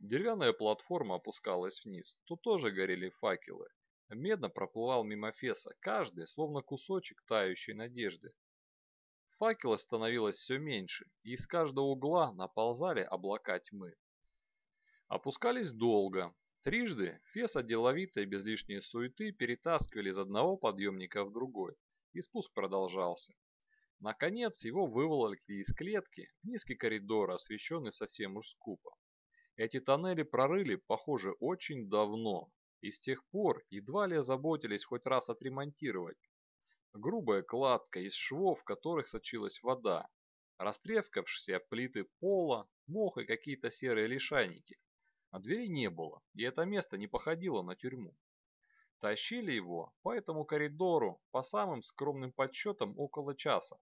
Деревянная платформа опускалась вниз, тут тоже горели факелы. Медно проплывал мимо Феса, каждый, словно кусочек тающей надежды. Факела становилось все меньше, и из каждого угла наползали облака тьмы. Опускались долго. Трижды Феса деловито и без лишней суеты перетаскивали из одного подъемника в другой, и спуск продолжался. Наконец его выволокли из клетки в низкий коридор, освещенный совсем уж скупо. Эти тоннели прорыли, похоже, очень давно, и с тех пор едва ли озаботились хоть раз отремонтировать. Грубая кладка из швов, в которых сочилась вода, растрескавшиеся плиты пола, мох и какие-то серые лишайники. А двери не было, и это место не походило на тюрьму. Тащили его по этому коридору, по самым скромным подсчетам, около часа,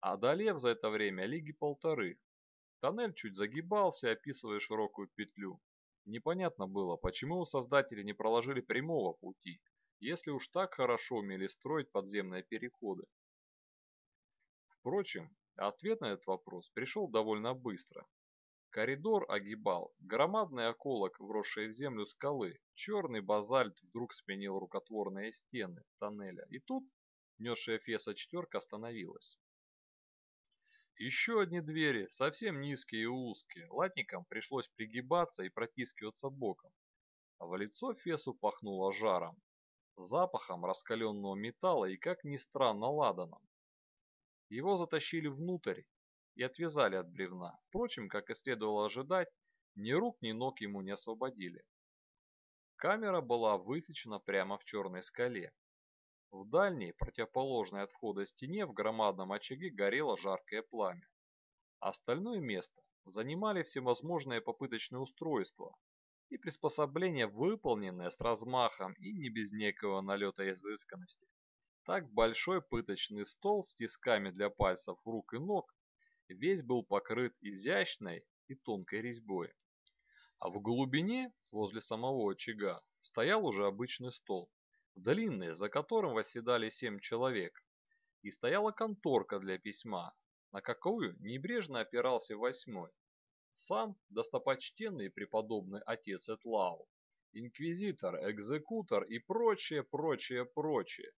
одолев за это время лиги полторы, Тоннель чуть загибался, описывая широкую петлю. Непонятно было, почему создатели не проложили прямого пути, если уж так хорошо умели строить подземные переходы. Впрочем, ответ на этот вопрос пришел довольно быстро. Коридор огибал громадный околок, вросший в землю скалы. Черный базальт вдруг сменил рукотворные стены тоннеля, и тут несшая Феса четверка остановилась. Еще одни двери, совсем низкие и узкие. Латникам пришлось пригибаться и протискиваться боком. А в лицо Фесу пахнуло жаром, запахом раскаленного металла и, как ни странно, ладаном. Его затащили внутрь и отвязали от бревна. Впрочем, как и следовало ожидать, ни рук, ни ног ему не освободили. Камера была высечена прямо в черной скале, в дальней, противоположной от входа стене, в громадном очаге горело жаркое пламя. Остальное место занимали всевозможные попыточные устройства и приспособления, выполненные с размахом и не без некого налета изысканности. Так большой пыточный стол с тисками для пальцев рук и ног весь был покрыт изящной и тонкой резьбой. А в глубине, возле самого очага, стоял уже обычный стол, длинный, за которым восседали семь человек, и стояла конторка для письма, на какую небрежно опирался восьмой. Сам достопочтенный преподобный отец Этлау, инквизитор, экзекутор и прочее, прочее, прочее,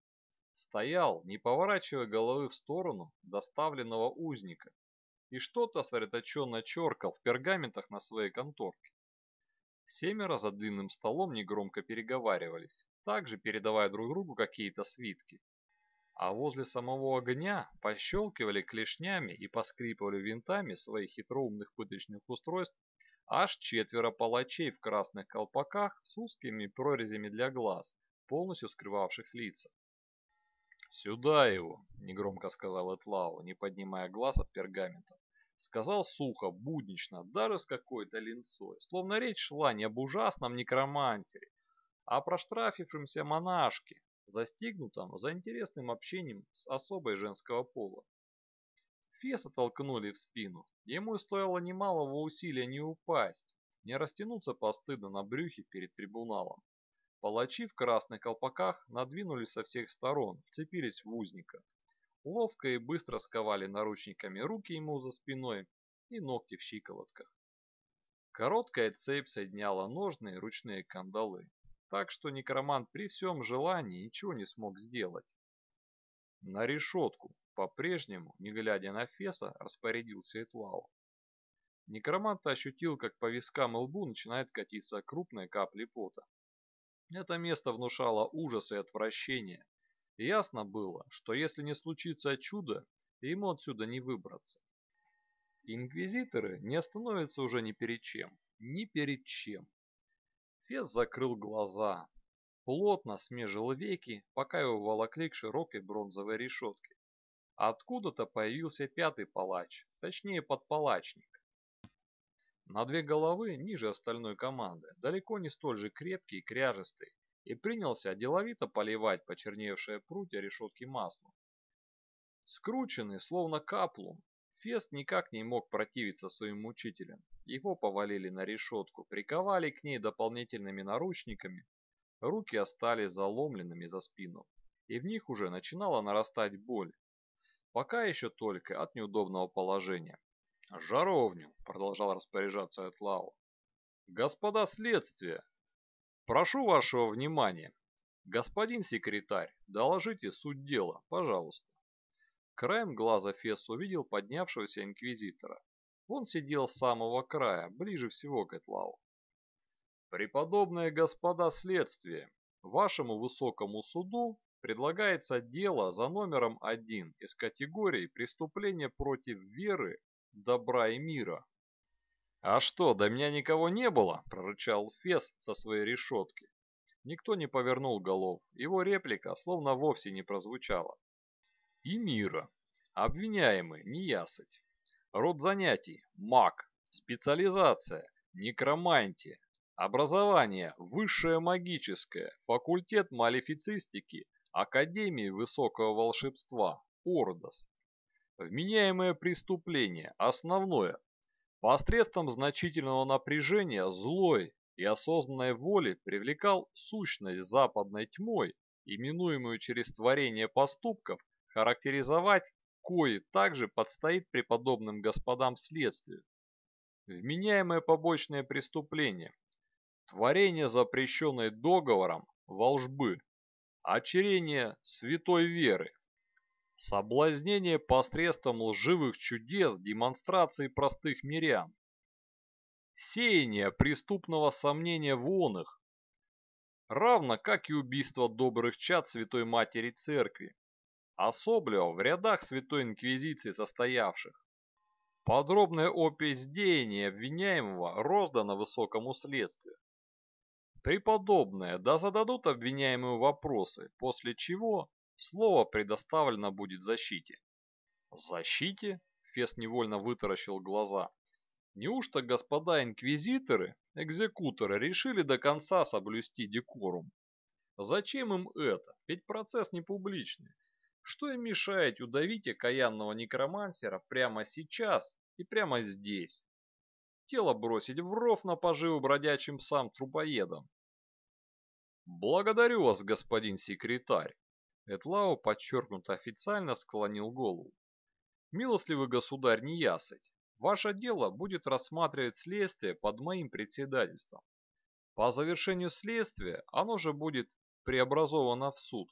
стоял, не поворачивая головы в сторону доставленного узника, и что-то сосредоточенно черкал в пергаментах на своей конторке. Семеро за длинным столом негромко переговаривались, также передавая друг другу какие-то свитки. А возле самого огня пощелкивали клешнями и поскрипывали винтами своих хитроумных пыточных устройств аж четверо палачей в красных колпаках с узкими прорезями для глаз, полностью скрывавших лица. «Сюда его!» — негромко сказал Этлау, не поднимая глаз от пергамента. Сказал сухо, буднично, даже с какой-то линцой, словно речь шла не об ужасном некромансере, а о проштрафившемся монашке, застигнутом за интересным общением с особой женского пола. Феса толкнули в спину. Ему стоило немалого усилия не упасть, не растянуться постыдно на брюхе перед трибуналом. Палачи в красных колпаках надвинулись со всех сторон, вцепились в узника ловко и быстро сковали наручниками руки ему за спиной и ногти в щиколотках. Короткая цепь соединяла ножные ручные кандалы, так что некромант при всем желании ничего не смог сделать. На решетку, по-прежнему, не глядя на Феса, распорядился Этлау. Некромант ощутил, как по вискам и лбу начинает катиться крупные капли пота. Это место внушало ужас и отвращение, Ясно было, что если не случится чудо, ему отсюда не выбраться. Инквизиторы не остановятся уже ни перед чем, ни перед чем. Фес закрыл глаза, плотно смежил веки, пока его волокли к широкой бронзовой решетке. Откуда-то появился пятый палач, точнее подпалачник. На две головы ниже остальной команды, далеко не столь же крепкий и кряжестый, и принялся деловито поливать почерневшие прутья решетки маслом. Скрученный, словно каплун, Фест никак не мог противиться своим мучителям. Его повалили на решетку, приковали к ней дополнительными наручниками. Руки остались заломленными за спину, и в них уже начинала нарастать боль. Пока еще только от неудобного положения. «Жаровню!» — продолжал распоряжаться Этлау. Господа следствия, прошу вашего внимания. Господин секретарь, доложите суть дела, пожалуйста. Краем глаза Фесс увидел поднявшегося инквизитора. Он сидел с самого края, ближе всего к Этлау. Преподобные господа следствия, вашему высокому суду предлагается дело за номером один из категории преступления против веры, добра и мира. «А что, до меня никого не было?» – прорычал Фес со своей решетки. Никто не повернул голов, его реплика словно вовсе не прозвучала. «И мира. Обвиняемый, неясыть. Род занятий – маг. Специализация – некромантия. Образование – высшее магическое. Факультет малефицистики Академии Высокого Волшебства, Ордос. Вменяемое преступление, основное. Посредством значительного напряжения злой и осознанной воли привлекал сущность западной тьмой, именуемую через творение поступков, характеризовать кои также подстоит преподобным господам следствию. Вменяемое побочное преступление. Творение, запрещенное договором, волжбы, очерение святой веры, соблазнение посредством лживых чудес, демонстрации простых мирян, сеяние преступного сомнения в оных, равно как и убийство добрых чад Святой Матери Церкви, особливо в рядах Святой Инквизиции состоявших. Подробная опись деяния обвиняемого роздана высокому следствию. Преподобные, да зададут обвиняемые вопросы, после чего слово предоставлено будет защите. Защите? Фес невольно вытаращил глаза. Неужто господа инквизиторы, экзекуторы, решили до конца соблюсти декорум? Зачем им это? Ведь процесс не публичный. Что им мешает удавить окаянного некромансера прямо сейчас и прямо здесь? Тело бросить в ров на поживу бродячим псам-трупоедам. «Благодарю вас, господин секретарь!» Этлау подчеркнуто официально склонил голову. «Милостливый государь неясыть, ваше дело будет рассматривать следствие под моим председательством. По завершению следствия оно же будет преобразовано в суд.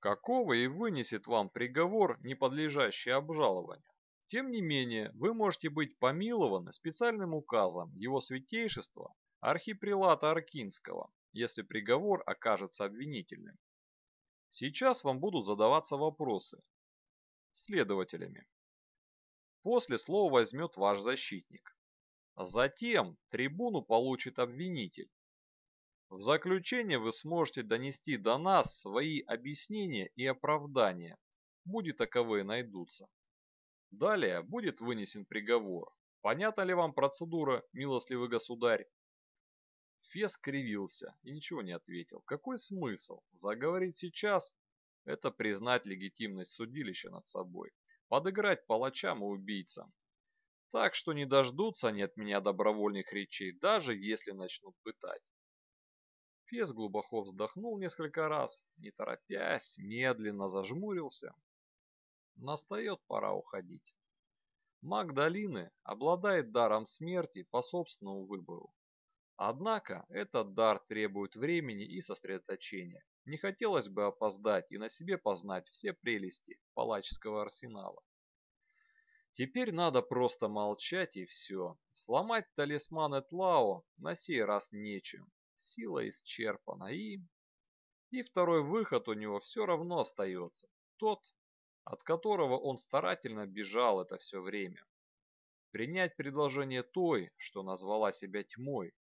Какого и вынесет вам приговор, не подлежащий обжалованию. Тем не менее, вы можете быть помилованы специальным указом его святейшества архипрелата Аркинского если приговор окажется обвинительным. Сейчас вам будут задаваться вопросы следователями. После слова возьмет ваш защитник. Затем трибуну получит обвинитель. В заключение вы сможете донести до нас свои объяснения и оправдания, будет таковые найдутся. Далее будет вынесен приговор. Понятна ли вам процедура, милостливый государь? Фес скривился и ничего не ответил. Какой смысл? Заговорить сейчас – это признать легитимность судилища над собой, подыграть палачам и убийцам. Так что не дождутся они от меня добровольных речей, даже если начнут пытать. Фес глубоко вздохнул несколько раз, не торопясь, медленно зажмурился. Настает пора уходить. Маг долины обладает даром смерти по собственному выбору. Однако этот дар требует времени и сосредоточения. Не хотелось бы опоздать и на себе познать все прелести палаческого арсенала. Теперь надо просто молчать и все. Сломать талисман Этлао на сей раз нечем. Сила исчерпана и... И второй выход у него все равно остается. Тот, от которого он старательно бежал это все время. Принять предложение той, что назвала себя тьмой,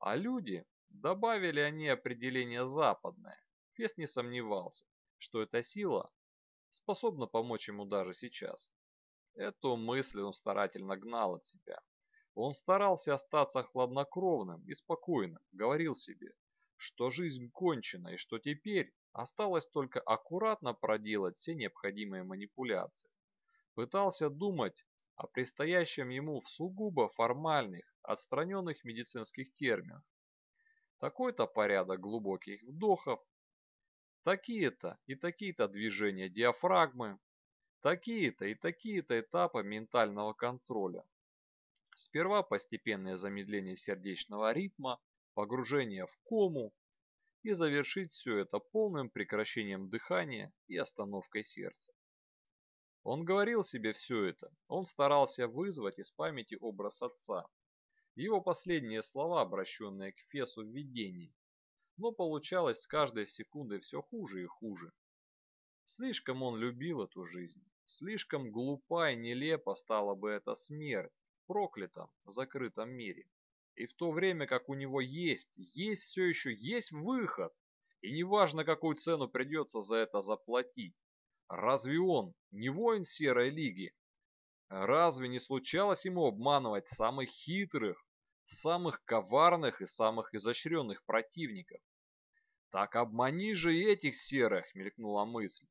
а люди, добавили они определение западное, Фес не сомневался, что эта сила способна помочь ему даже сейчас. Эту мысль он старательно гнал от себя. Он старался остаться хладнокровным и спокойным, говорил себе, что жизнь кончена и что теперь осталось только аккуратно проделать все необходимые манипуляции. Пытался думать о предстоящем ему в сугубо формальных, отстраненных медицинских терминах. Такой-то порядок глубоких вдохов, такие-то и такие-то движения диафрагмы, такие-то и такие-то этапы ментального контроля. Сперва постепенное замедление сердечного ритма, погружение в кому и завершить все это полным прекращением дыхания и остановкой сердца. Он говорил себе все это, он старался вызвать из памяти образ отца, его последние слова, обращенные к Фесу в видении, но получалось с каждой секундой все хуже и хуже. Слишком он любил эту жизнь, слишком глупа и нелепо стала бы эта смерть в проклятом, закрытом мире. И в то время как у него есть, есть все еще, есть выход, и неважно, какую цену придется за это заплатить, Разве он не воин Серой Лиги? Разве не случалось ему обманывать самых хитрых, самых коварных и самых изощренных противников? Так обмани же и этих серых, мелькнула мысль.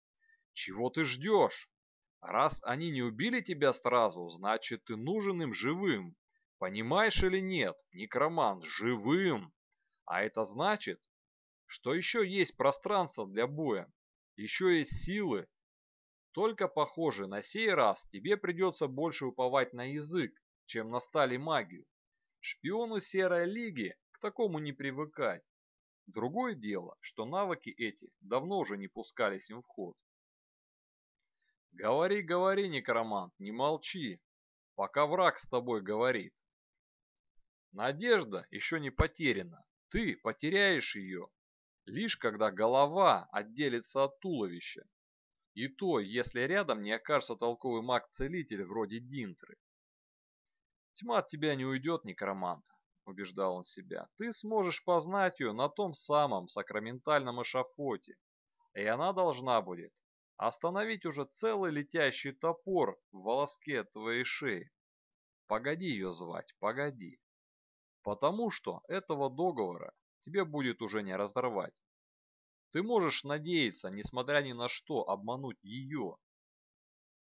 Чего ты ждешь? Раз они не убили тебя сразу, значит ты нужен им живым. Понимаешь или нет, некромант, живым. А это значит, что еще есть пространство для боя, еще есть силы, только, похоже, на сей раз тебе придется больше уповать на язык, чем на стали магию. Шпиону Серой Лиги к такому не привыкать. Другое дело, что навыки эти давно уже не пускались им в ход. Говори, говори, некромант, не молчи, пока враг с тобой говорит. Надежда еще не потеряна, ты потеряешь ее, лишь когда голова отделится от туловища. И то, если рядом не окажется толковый маг-целитель вроде Динтры. «Тьма от тебя не уйдет, некромант», — убеждал он себя. «Ты сможешь познать ее на том самом сакраментальном эшафоте, и она должна будет остановить уже целый летящий топор в волоске твоей шеи. Погоди ее звать, погоди. Потому что этого договора тебе будет уже не разорвать. Ты можешь надеяться, несмотря ни на что, обмануть ее,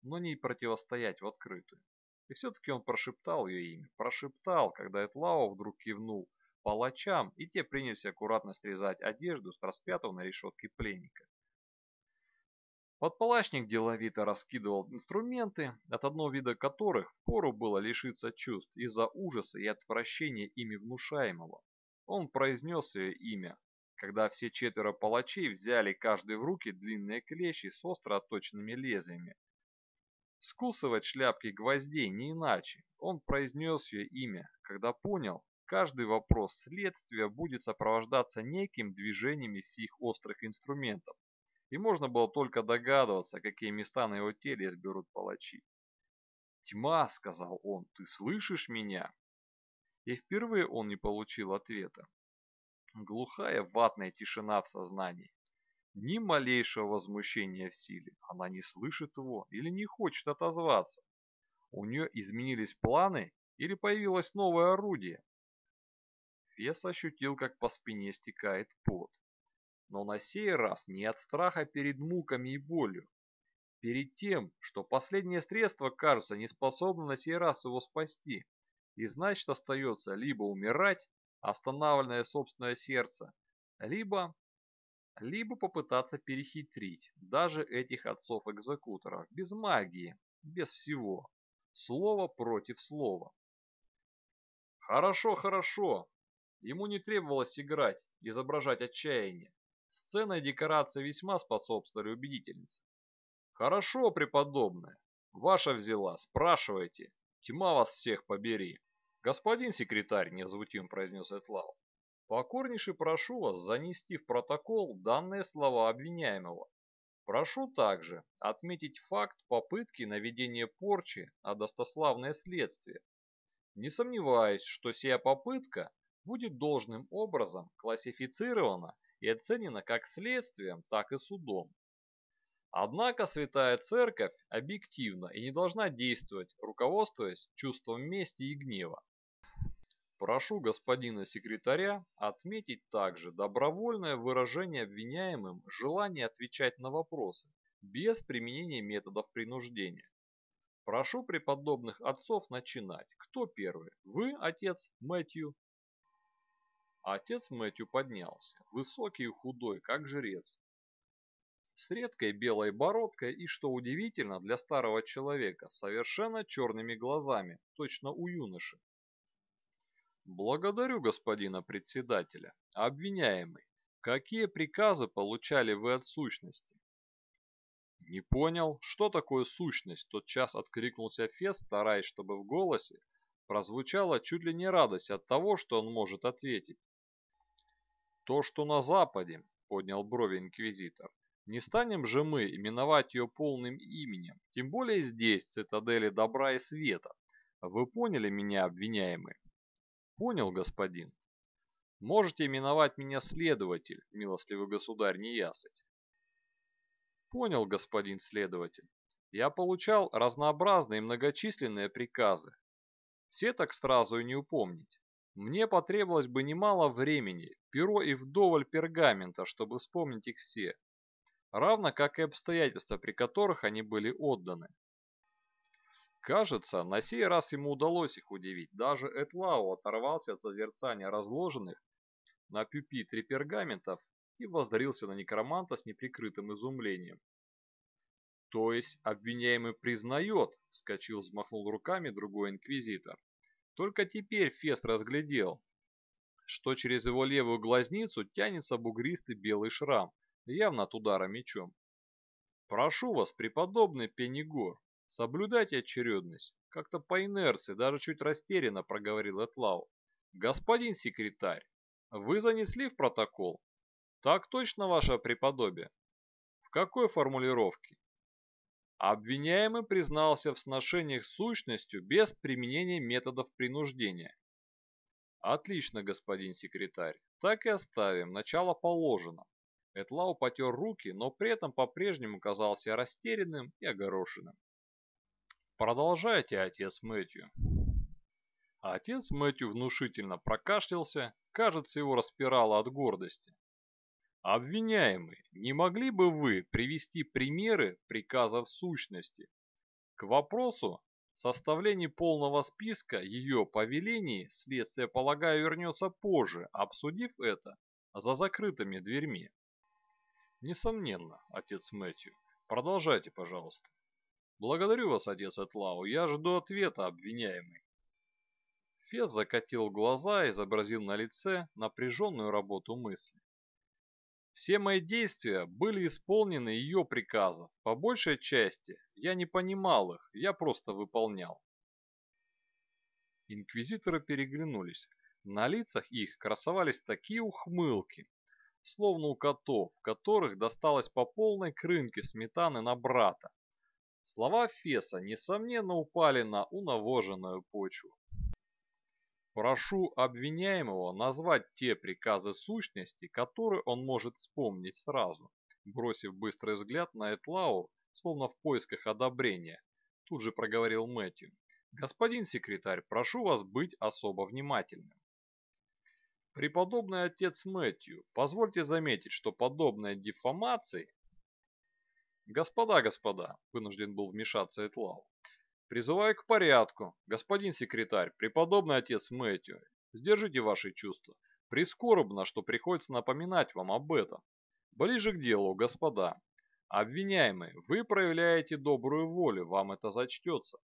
но не противостоять в открытую. И все-таки он прошептал ее имя. Прошептал, когда Этлау вдруг кивнул палачам, и те принялись аккуратно срезать одежду с распятого на решетке пленника. Подпалачник деловито раскидывал инструменты, от одного вида которых впору было лишиться чувств из-за ужаса и отвращения ими внушаемого. Он произнес ее имя, когда все четверо палачей взяли каждый в руки длинные клещи с остро отточенными лезвиями. Скусывать шляпки гвоздей не иначе. Он произнес ее имя, когда понял, каждый вопрос следствия будет сопровождаться неким движениями сих острых инструментов, и можно было только догадываться, какие места на его теле изберут палачи. «Тьма», — сказал он, — «ты слышишь меня?» И впервые он не получил ответа. Глухая ватная тишина в сознании. Ни малейшего возмущения в силе. Она не слышит его или не хочет отозваться. У нее изменились планы или появилось новое орудие. Фес ощутил, как по спине стекает пот. Но на сей раз не от страха перед муками и болью. Перед тем, что последнее средство, кажется, не способно на сей раз его спасти. И значит остается либо умирать, останавливая собственное сердце, либо, либо попытаться перехитрить даже этих отцов-экзекуторов без магии, без всего, слово против слова. Хорошо, хорошо. Ему не требовалось играть, изображать отчаяние. Сцена и декорация весьма способствовали убедительнице. Хорошо, преподобная. Ваша взяла, спрашивайте. Тьма вас всех побери. «Господин секретарь», — невозмутимо произнес Этлау, — «покорнейше прошу вас занести в протокол данные слова обвиняемого. Прошу также отметить факт попытки наведения порчи на достославное следствие. Не сомневаюсь, что сия попытка будет должным образом классифицирована и оценена как следствием, так и судом. Однако Святая Церковь объективна и не должна действовать, руководствуясь чувством мести и гнева. Прошу господина секретаря отметить также добровольное выражение обвиняемым желания отвечать на вопросы без применения методов принуждения. Прошу преподобных отцов начинать. Кто первый? Вы, отец Мэтью? Отец Мэтью поднялся, высокий и худой, как жрец. с редкой белой бородкой и, что удивительно для старого человека, совершенно черными глазами, точно у юноши. Благодарю господина председателя. Обвиняемый, какие приказы получали вы от сущности? Не понял, что такое сущность, тот час откликнулся Фес, стараясь, чтобы в голосе прозвучала чуть ли не радость от того, что он может ответить. То, что на Западе, поднял брови инквизитор, не станем же мы именовать ее полным именем, тем более здесь, в цитадели добра и света. Вы поняли меня, обвиняемый? Понял, господин. Можете именовать меня следователь, милостливый государь неясыть. Понял, господин следователь. Я получал разнообразные многочисленные приказы. Все так сразу и не упомнить. Мне потребовалось бы немало времени, перо и вдоволь пергамента, чтобы вспомнить их все равно как и обстоятельства, при которых они были отданы. Кажется, на сей раз ему удалось их удивить. Даже Этлау оторвался от созерцания разложенных на пюпитре пергаментов и воздарился на некроманта с неприкрытым изумлением. «То есть обвиняемый признает?» — вскочил, взмахнул руками другой инквизитор. Только теперь Фест разглядел, что через его левую глазницу тянется бугристый белый шрам, явно от удара мечом. «Прошу вас, преподобный Пенигор, соблюдайте очередность». Как-то по инерции, даже чуть растерянно проговорил Этлау. «Господин секретарь, вы занесли в протокол?» «Так точно, ваше преподобие». «В какой формулировке?» Обвиняемый признался в сношениях с сущностью без применения методов принуждения. Отлично, господин секретарь. Так и оставим. Начало положено. Этлау потер руки, но при этом по-прежнему казался растерянным и огорошенным. «Продолжайте, отец Мэтью». отец Мэтью внушительно прокашлялся, кажется, его распирало от гордости. «Обвиняемый, не могли бы вы привести примеры приказов сущности? К вопросу составления полного списка ее повелений следствие, полагаю, вернется позже, обсудив это за закрытыми дверьми. Несомненно, отец Мэтью. Продолжайте, пожалуйста. Благодарю вас, отец Этлау. Я жду ответа, обвиняемый. Фес закатил глаза и изобразил на лице напряженную работу мысли. Все мои действия были исполнены ее приказом. По большей части я не понимал их, я просто выполнял. Инквизиторы переглянулись. На лицах их красовались такие ухмылки, словно у котов, которых досталось по полной крынке сметаны на брата. Слова Феса, несомненно, упали на унавоженную почву. Прошу обвиняемого назвать те приказы сущности, которые он может вспомнить сразу. Бросив быстрый взгляд на Этлау, словно в поисках одобрения, тут же проговорил Мэтью. «Господин секретарь, прошу вас быть особо внимательным. Преподобный отец Мэтью, позвольте заметить, что подобные дефамации... Господа, господа, вынужден был вмешаться Этлау. Призываю к порядку. Господин секретарь, преподобный отец Мэтью, сдержите ваши чувства. Прискорбно, что приходится напоминать вам об этом. Ближе к делу, господа. Обвиняемый, вы проявляете добрую волю, вам это зачтется.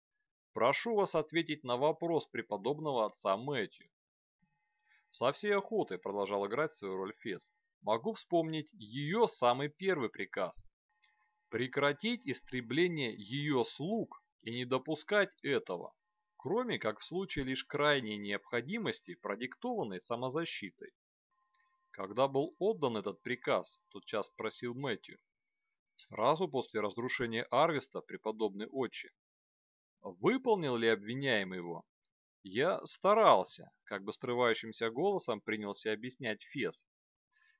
Прошу вас ответить на вопрос преподобного отца Мэтью. Со всей охотой продолжал играть свою роль Фес. Могу вспомнить ее самый первый приказ. Прекратить истребление ее слуг и не допускать этого, кроме как в случае лишь крайней необходимости, продиктованной самозащитой. Когда был отдан этот приказ, тот час спросил Мэтью. Сразу после разрушения Арвеста, преподобный отче. Выполнил ли обвиняемый его? Я старался, как бы срывающимся голосом принялся объяснять Фес.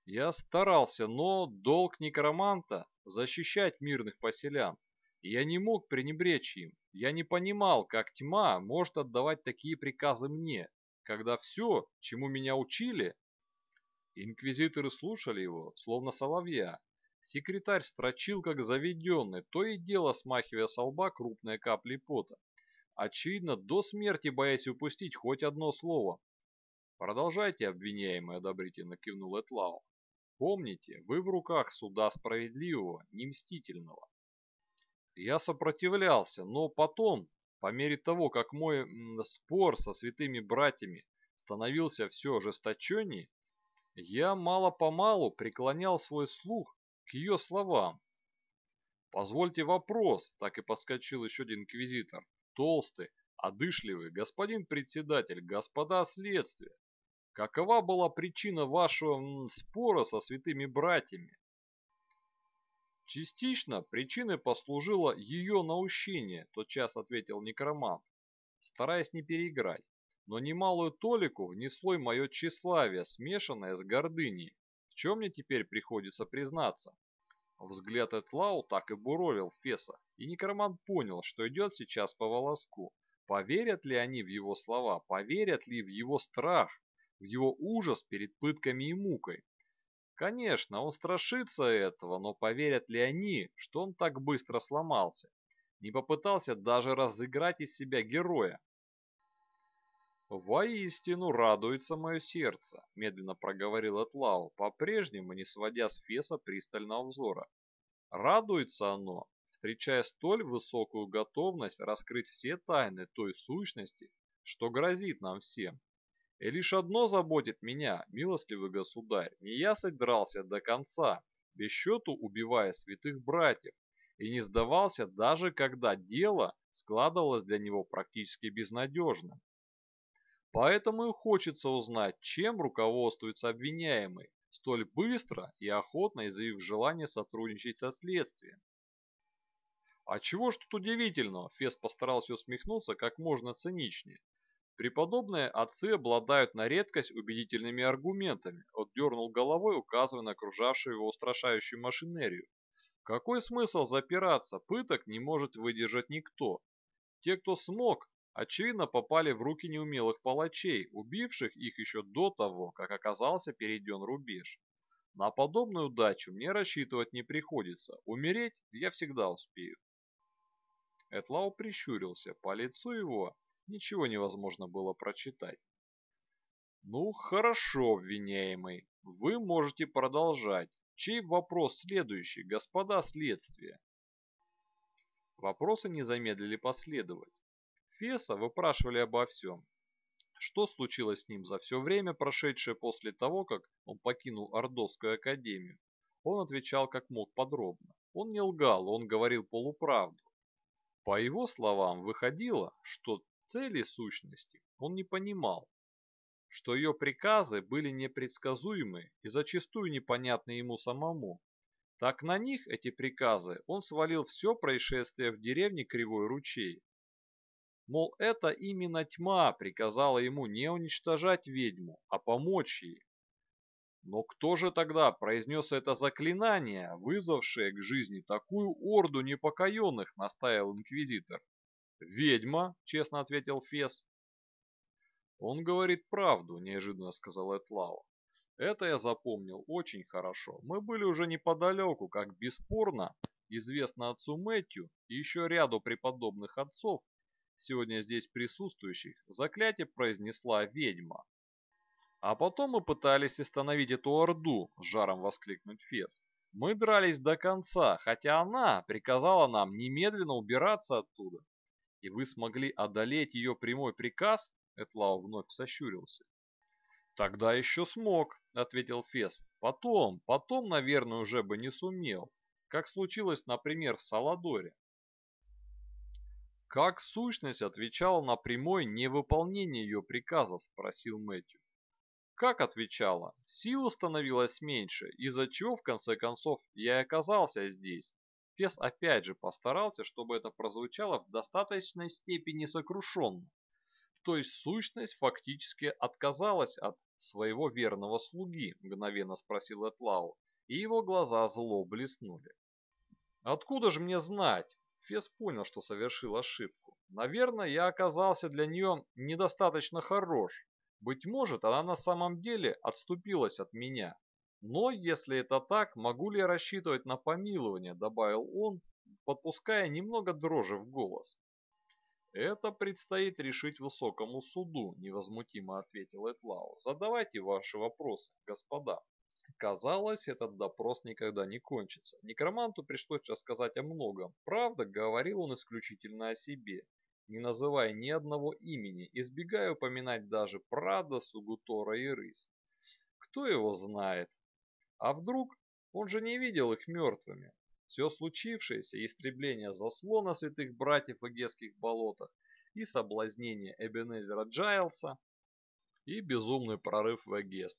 Я старался, но долг некроманта – защищать мирных поселян. я не мог пренебречь им. Я не понимал, как тьма может отдавать такие приказы мне, когда все, чему меня учили... Инквизиторы слушали его, словно соловья. Секретарь строчил, как заведенный, то и дело смахивая со лба крупные капли пота очевидно, до смерти боясь упустить хоть одно слово. «Продолжайте, обвиняемый», — одобрительно кивнул Этлау. Помните, вы в руках суда справедливого, не мстительного. Я сопротивлялся, но потом, по мере того, как мой спор со святыми братьями становился все ожесточеннее, я мало-помалу преклонял свой слух к ее словам. «Позвольте вопрос», — так и подскочил еще один инквизитор, толстый, одышливый, господин председатель, господа следствия. Какова была причина вашего спора со святыми братьями? Частично причиной послужило ее наущение, тотчас ответил некромант, стараясь не переиграть. Но немалую толику внесло и мое тщеславие, смешанное с гордыней. В чем мне теперь приходится признаться? Взгляд Этлау так и буровил Феса, и некромант понял, что идет сейчас по волоску. Поверят ли они в его слова, поверят ли в его страх, в его ужас перед пытками и мукой? Конечно, он страшится этого, но поверят ли они, что он так быстро сломался? Не попытался даже разыграть из себя героя. «Воистину радуется мое сердце», — медленно проговорил Этлау, по-прежнему не сводя с Феса пристального взора. «Радуется оно, встречая столь высокую готовность раскрыть все тайны той сущности, что грозит нам всем. И лишь одно заботит меня, милостливый государь, не я содрался до конца, без счету убивая святых братьев, и не сдавался даже когда дело складывалось для него практически безнадежно. Поэтому и хочется узнать, чем руководствуется обвиняемый, столь быстро и охотно изъявив желание сотрудничать со следствием. А чего ж тут удивительного, Фес постарался усмехнуться как можно циничнее. Преподобные отцы обладают на редкость убедительными аргументами, отдернул головой, указывая на окружавшую его устрашающую машинерию. Какой смысл запираться, пыток не может выдержать никто. Те, кто смог, очевидно попали в руки неумелых палачей, убивших их еще до того, как оказался перейден рубеж. На подобную удачу мне рассчитывать не приходится, умереть я всегда успею. Этлау прищурился, по лицу его ничего невозможно было прочитать. «Ну, хорошо, обвиняемый, вы можете продолжать. Чей вопрос следующий, господа следствия?» Вопросы не замедлили последовать. Феса выпрашивали обо всем. Что случилось с ним за все время, прошедшее после того, как он покинул Ордовскую академию? Он отвечал как мог подробно. Он не лгал, он говорил полуправду. По его словам, выходило, что цели сущности он не понимал, что ее приказы были непредсказуемы и зачастую непонятны ему самому. Так на них, эти приказы, он свалил все происшествие в деревне Кривой Ручей. Мол, это именно тьма приказала ему не уничтожать ведьму, а помочь ей. Но кто же тогда произнес это заклинание, вызвавшее к жизни такую орду непокоенных, настаивал инквизитор. «Ведьма», — честно ответил Фес. «Он говорит правду», — неожиданно сказал Этлау. «Это я запомнил очень хорошо. Мы были уже неподалеку, как бесспорно известно отцу Мэтью и еще ряду преподобных отцов, сегодня здесь присутствующих, заклятие произнесла ведьма. А потом мы пытались остановить эту орду, с жаром воскликнуть Фес. Мы дрались до конца, хотя она приказала нам немедленно убираться оттуда. И вы смогли одолеть ее прямой приказ? Этлау вновь сощурился. Тогда еще смог, ответил Фес. Потом, потом, наверное, уже бы не сумел. Как случилось, например, в Саладоре. Как сущность отвечала на прямое невыполнение ее приказа, спросил Мэтью. Как отвечала? Сил становилось меньше, из-за чего, в конце концов, я и оказался здесь. Фес опять же постарался, чтобы это прозвучало в достаточной степени сокрушенно. То есть сущность фактически отказалась от своего верного слуги, мгновенно спросил Этлау, и его глаза зло блеснули. Откуда же мне знать? Фес понял, что совершил ошибку. Наверное, я оказался для нее недостаточно хорош, быть может, она на самом деле отступилась от меня. Но если это так, могу ли я рассчитывать на помилование, добавил он, подпуская немного дрожи в голос. Это предстоит решить высокому суду, невозмутимо ответил Этлау. Задавайте ваши вопросы, господа. Казалось, этот допрос никогда не кончится. Некроманту пришлось рассказать о многом. Правда, говорил он исключительно о себе, не называя ни одного имени, избегая упоминать даже Прада, Сугутора и Рысь. Кто его знает? А вдруг он же не видел их мертвыми? Все случившееся, истребление заслона святых братьев в Эгесских болотах и соблазнение Эбенезера Джайлса и безумный прорыв в Эгест.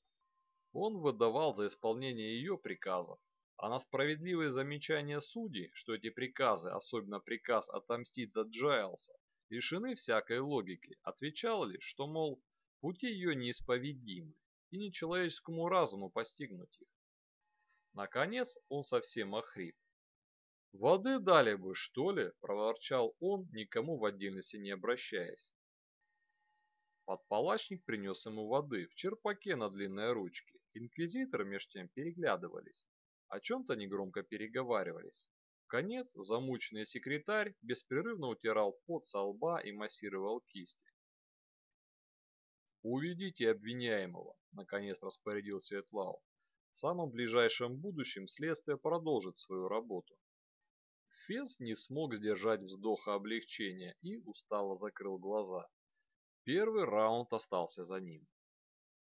Он выдавал за исполнение ее приказов, а на справедливые замечания судей, что эти приказы, особенно приказ отомстить за Джайлса, лишены всякой логики, отвечал лишь, что, мол, пути ее неисповедимы, и нечеловеческому разуму постигнуть их. Наконец он совсем охрип. «Воды дали бы, что ли?» – проворчал он, никому в отдельности не обращаясь. Подпалачник принес ему воды в черпаке на длинной ручке. Инквизиторы меж тем переглядывались, о чем-то негромко переговаривались. Конец замученный секретарь беспрерывно утирал пот со лба и массировал кисти. «Уведите обвиняемого», — наконец распорядился Этлау. «В самом ближайшем будущем следствие продолжит свою работу». Фес не смог сдержать вздоха облегчения и устало закрыл глаза. Первый раунд остался за ним.